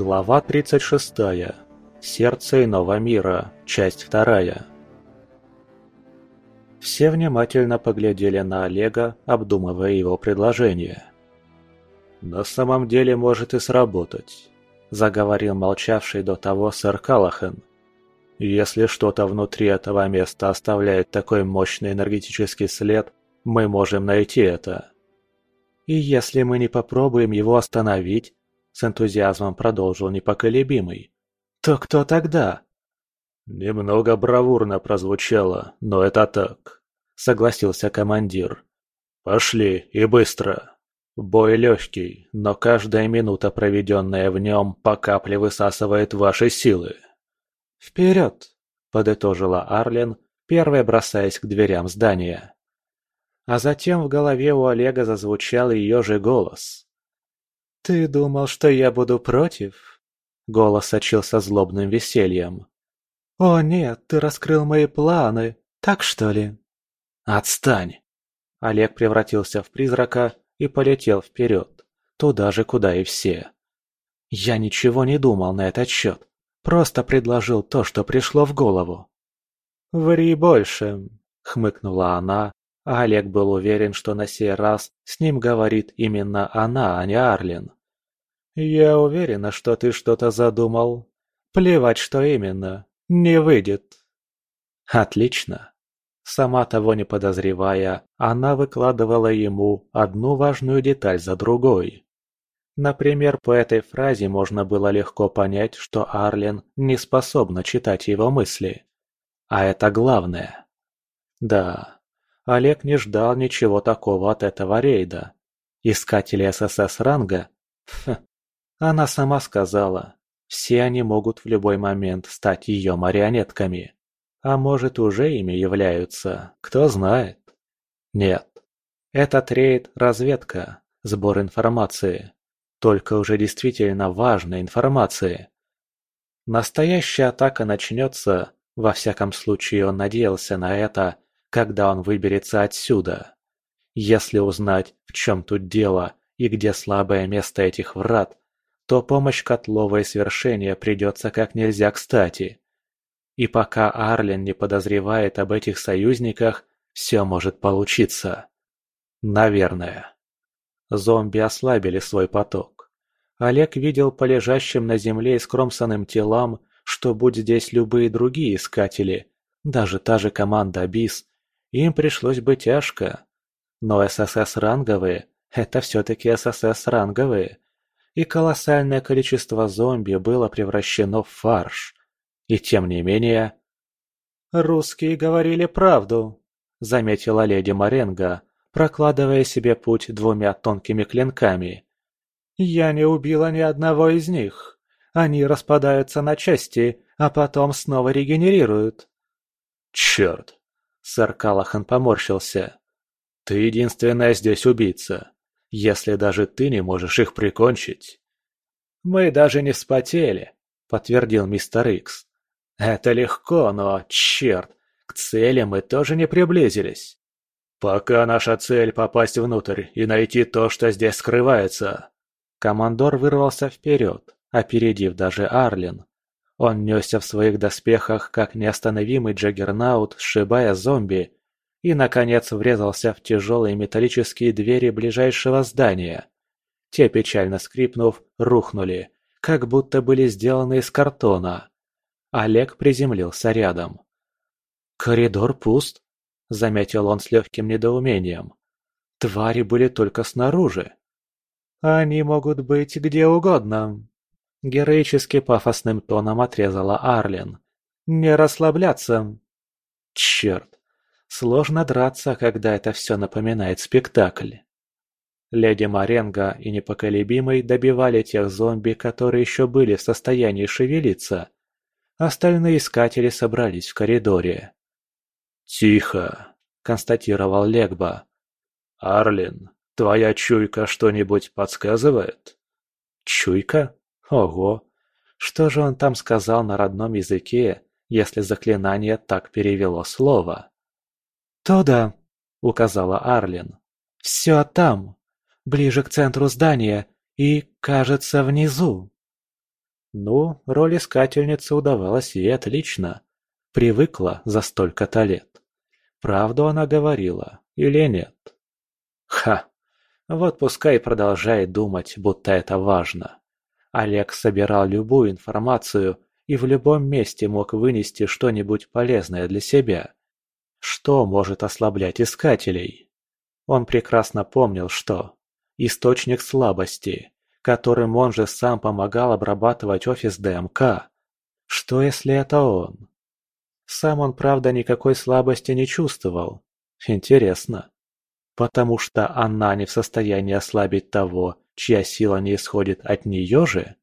Глава 36. Сердце иного мира. Часть вторая. Все внимательно поглядели на Олега, обдумывая его предложение. «На самом деле может и сработать», – заговорил молчавший до того сэр Калахан. «Если что-то внутри этого места оставляет такой мощный энергетический след, мы можем найти это». «И если мы не попробуем его остановить, с энтузиазмом продолжил непоколебимый. «То кто тогда?» «Немного бравурно прозвучало, но это так», — согласился командир. «Пошли, и быстро. Бой легкий, но каждая минута, проведенная в нем, по капле высасывает ваши силы». «Вперед!» — подытожила Арлен, первая бросаясь к дверям здания. А затем в голове у Олега зазвучал ее же голос. «Ты думал, что я буду против?» Голос сочился злобным весельем. «О нет, ты раскрыл мои планы, так что ли?» «Отстань!» Олег превратился в призрака и полетел вперед, туда же, куда и все. Я ничего не думал на этот счет, просто предложил то, что пришло в голову. «Ври больше», — хмыкнула она, Олег был уверен, что на сей раз с ним говорит именно она, а не Арлин. «Я уверена, что ты что-то задумал. Плевать, что именно. Не выйдет». «Отлично». Сама того не подозревая, она выкладывала ему одну важную деталь за другой. Например, по этой фразе можно было легко понять, что Арлен не способна читать его мысли. А это главное. Да, Олег не ждал ничего такого от этого рейда. Искатели ССС ранга? Пф, она сама сказала, все они могут в любой момент стать ее марионетками. А может, уже ими являются, кто знает. Нет. Этот рейд – разведка, сбор информации. Только уже действительно важной информации. Настоящая атака начнется, во всяком случае он надеялся на это, когда он выберется отсюда. Если узнать, в чем тут дело и где слабое место этих врат, то помощь Котлова и свершения придется как нельзя кстати. И пока Арлен не подозревает об этих союзниках, все может получиться. Наверное. Зомби ослабили свой поток. Олег видел по лежащим на земле скромсанным телам, что будь здесь любые другие искатели, даже та же команда БИС, им пришлось бы тяжко. Но ССС-ранговые – это все-таки ССС-ранговые, и колоссальное количество зомби было превращено в фарш. И тем не менее... «Русские говорили правду», — заметила леди Маренго, прокладывая себе путь двумя тонкими клинками. «Я не убила ни одного из них. Они распадаются на части, а потом снова регенерируют». «Черт!» — сэр Калахан поморщился. «Ты единственная здесь убийца если даже ты не можешь их прикончить. «Мы даже не вспотели», — подтвердил мистер Икс. «Это легко, но, черт, к цели мы тоже не приблизились. Пока наша цель — попасть внутрь и найти то, что здесь скрывается». Командор вырвался вперед, опередив даже Арлин. Он несся в своих доспехах, как неостановимый джаггернаут, сшибая зомби, и, наконец, врезался в тяжелые металлические двери ближайшего здания. Те, печально скрипнув, рухнули, как будто были сделаны из картона. Олег приземлился рядом. «Коридор пуст», — заметил он с легким недоумением. «Твари были только снаружи». «Они могут быть где угодно», — героически пафосным тоном отрезала Арлен. «Не расслабляться». «Черт, Сложно драться, когда это все напоминает спектакль. Леди Маренго и Непоколебимый добивали тех зомби, которые еще были в состоянии шевелиться. Остальные искатели собрались в коридоре. «Тихо», — констатировал Легба. «Арлин, твоя чуйка что-нибудь подсказывает?» «Чуйка? Ого! Что же он там сказал на родном языке, если заклинание так перевело слово?» «Туда», — указала Арлин. «Все там, ближе к центру здания и, кажется, внизу». Ну, роль искательницы удавалась ей отлично. Привыкла за столько-то лет. Правду она говорила или нет? Ха! Вот пускай продолжает думать, будто это важно. Олег собирал любую информацию и в любом месте мог вынести что-нибудь полезное для себя. Что может ослаблять искателей? Он прекрасно помнил, что источник слабости, которым он же сам помогал обрабатывать офис ДМК. Что если это он? Сам он, правда, никакой слабости не чувствовал. Интересно. Потому что она не в состоянии ослабить того, чья сила не исходит от нее же?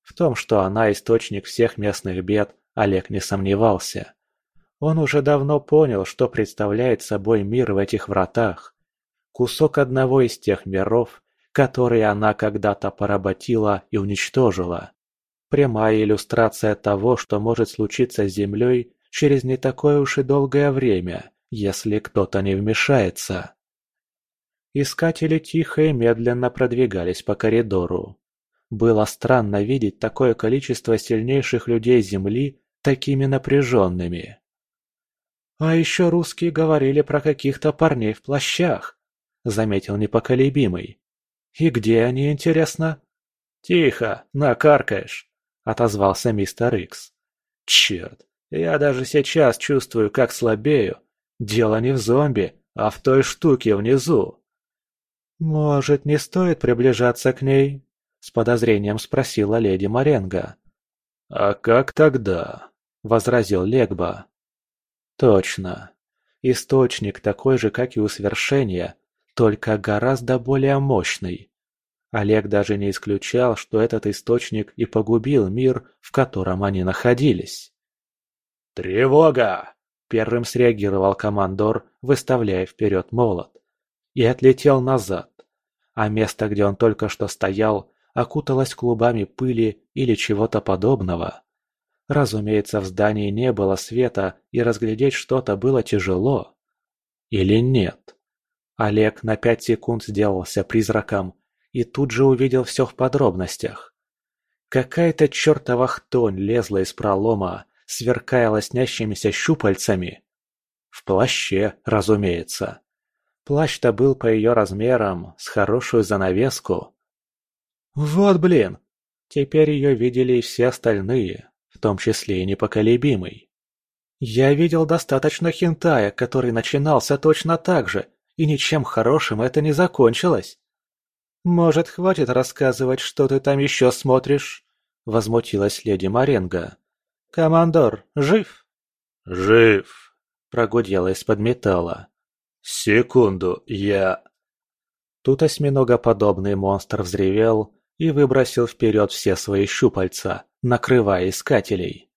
В том, что она источник всех местных бед, Олег не сомневался. Он уже давно понял, что представляет собой мир в этих вратах. Кусок одного из тех миров, которые она когда-то поработила и уничтожила. Прямая иллюстрация того, что может случиться с Землей через не такое уж и долгое время, если кто-то не вмешается. Искатели тихо и медленно продвигались по коридору. Было странно видеть такое количество сильнейших людей Земли такими напряженными. «А еще русские говорили про каких-то парней в плащах», — заметил непоколебимый. «И где они, интересно?» «Тихо, накаркаешь», — отозвался мистер Икс. «Черт, я даже сейчас чувствую, как слабею. Дело не в зомби, а в той штуке внизу». «Может, не стоит приближаться к ней?» — с подозрением спросила леди Маренго. «А как тогда?» — возразил Легба. «Точно. Источник такой же, как и у свершения, только гораздо более мощный. Олег даже не исключал, что этот источник и погубил мир, в котором они находились. «Тревога!» – первым среагировал командор, выставляя вперед молот. И отлетел назад а место, где он только что стоял, окуталось клубами пыли или чего-то подобного. Разумеется, в здании не было света, и разглядеть что-то было тяжело. Или нет? Олег на пять секунд сделался призраком и тут же увидел все в подробностях. Какая-то чертова хтонь лезла из пролома, сверкая лоснящимися щупальцами. В плаще, разумеется. Плащ-то был по ее размерам, с хорошую занавеску. Вот блин! Теперь ее видели и все остальные, в том числе и непоколебимый. Я видел достаточно хентая, который начинался точно так же, и ничем хорошим это не закончилось. «Может, хватит рассказывать, что ты там еще смотришь?» — возмутилась леди Маренго. «Командор, жив?» «Жив!» — прогудела из-под металла. «Секунду, я...» Тут осьминогоподобный монстр взревел и выбросил вперед все свои щупальца, накрывая искателей.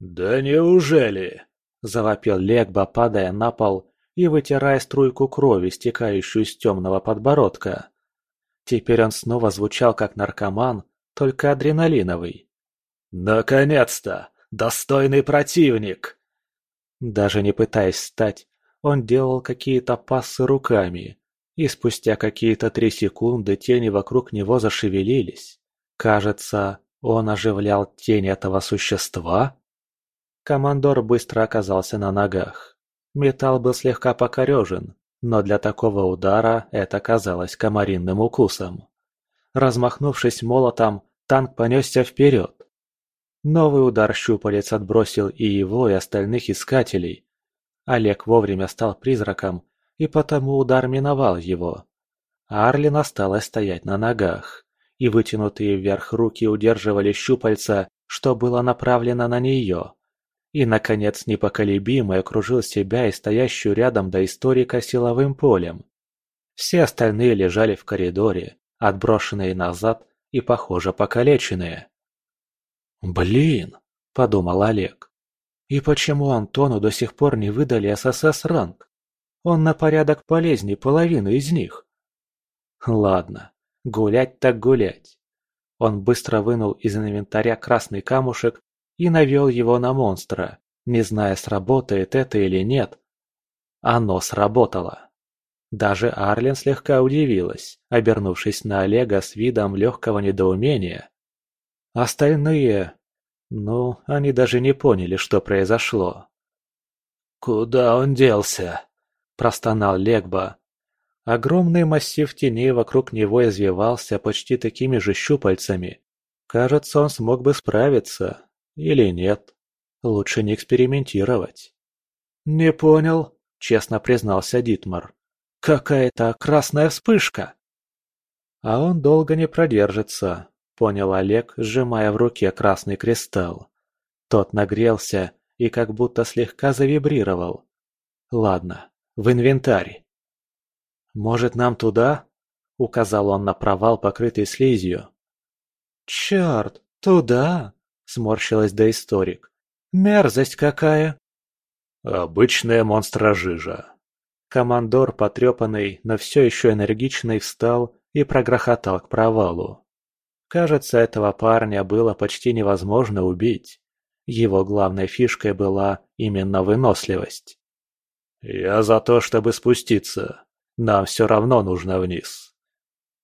«Да неужели?» – завопил Легба, падая на пол и вытирая струйку крови, стекающую с темного подбородка. Теперь он снова звучал как наркоман, только адреналиновый. «Наконец-то! Достойный противник!» Даже не пытаясь встать, он делал какие-то пассы руками, и спустя какие-то три секунды тени вокруг него зашевелились. Кажется, он оживлял тень этого существа? Командор быстро оказался на ногах. Металл был слегка покорежен, но для такого удара это казалось комаринным укусом. Размахнувшись молотом, танк понесся вперед. Новый удар щупалец отбросил и его, и остальных искателей, Олег вовремя стал призраком, и потому удар миновал его. Арлин осталась стоять на ногах, и вытянутые вверх руки удерживали щупальца, что было направлено на нее. И, наконец, непоколебимый окружил себя и стоящую рядом до историка силовым полем. Все остальные лежали в коридоре, отброшенные назад и, похоже, покалеченные. «Блин!» – подумал Олег. И почему Антону до сих пор не выдали ССС-ранг? Он на порядок полезнее половины из них. Ладно, гулять так гулять. Он быстро вынул из инвентаря красный камушек и навел его на монстра, не зная, сработает это или нет. Оно сработало. Даже Арлен слегка удивилась, обернувшись на Олега с видом легкого недоумения. Остальные... Ну, они даже не поняли, что произошло. «Куда он делся?» – простонал Легба. Огромный массив теней вокруг него извивался почти такими же щупальцами. Кажется, он смог бы справиться. Или нет. Лучше не экспериментировать. «Не понял», – честно признался Дитмар. «Какая-то красная вспышка!» «А он долго не продержится», – понял Олег, сжимая в руке красный кристалл. Тот нагрелся и как будто слегка завибрировал. «Ладно, в инвентарь». «Может, нам туда?» – указал он на провал, покрытый слизью. «Черт, туда?» – сморщилась доисторик. «Мерзость какая!» «Обычная монстражижа». Командор, потрепанный, но все еще энергичный, встал и прогрохотал к провалу. Кажется, этого парня было почти невозможно убить. Его главной фишкой была именно выносливость. «Я за то, чтобы спуститься. Нам все равно нужно вниз».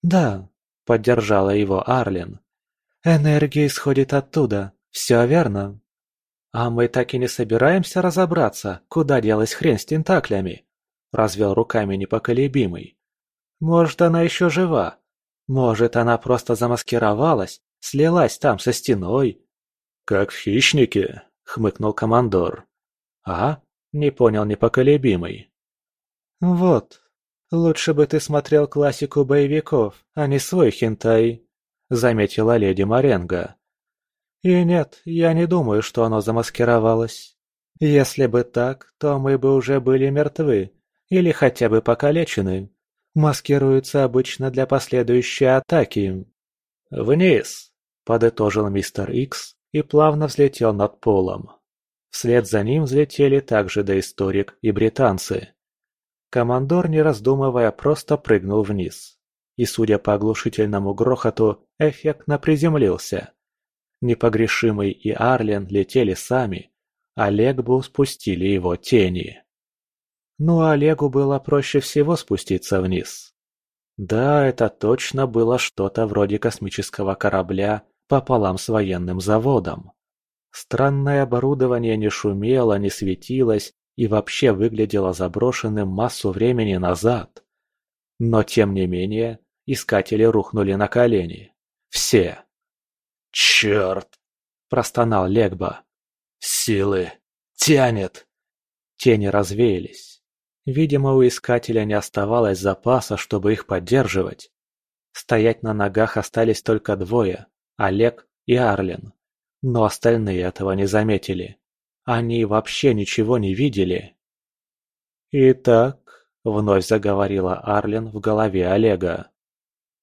«Да», — поддержала его Арлин. «Энергия исходит оттуда. Все верно». «А мы так и не собираемся разобраться, куда делась хрень с тентаклями?» — развел руками непоколебимый. «Может, она еще жива? Может, она просто замаскировалась, слилась там со стеной?» «Как в хищнике?» — хмыкнул командор. «А?» — не понял непоколебимый. «Вот. Лучше бы ты смотрел классику боевиков, а не свой хентай», — заметила леди Маренго. И нет, я не думаю, что оно замаскировалось. Если бы так, то мы бы уже были мертвы, или хотя бы покалечены. Маскируются обычно для последующей атаки. «Вниз!» – подытожил мистер Икс и плавно взлетел над полом. Вслед за ним взлетели также доисторик и британцы. Командор, не раздумывая, просто прыгнул вниз. И, судя по оглушительному грохоту, эффектно приземлился. Непогрешимый и Арлен летели сами, а Легбу спустили его тени. Ну а Олегу было проще всего спуститься вниз. Да, это точно было что-то вроде космического корабля пополам с военным заводом. Странное оборудование не шумело, не светилось и вообще выглядело заброшенным массу времени назад. Но тем не менее, искатели рухнули на колени. Все. «Черт!» – простонал Легба. «Силы! Тянет!» Тени развеялись. Видимо, у искателя не оставалось запаса, чтобы их поддерживать. Стоять на ногах остались только двое – Олег и Арлен. Но остальные этого не заметили. Они вообще ничего не видели. «Итак», – вновь заговорила Арлен в голове Олега.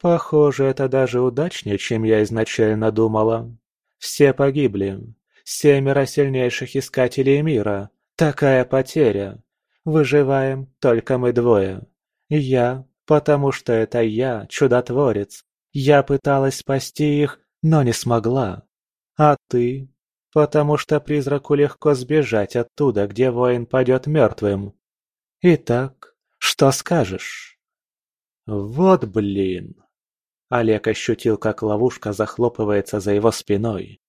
Похоже, это даже удачнее, чем я изначально думала. Все погибли. Семеро сильнейших искателей мира. Такая потеря. Выживаем только мы двое. Я, потому что это я, чудотворец. Я пыталась спасти их, но не смогла. А ты? Потому что призраку легко сбежать оттуда, где воин падет мертвым. Итак, что скажешь? Вот блин. Олег ощутил, как ловушка захлопывается за его спиной.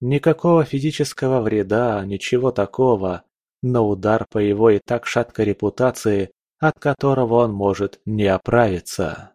Никакого физического вреда, ничего такого, но удар по его и так шаткой репутации, от которого он может не оправиться.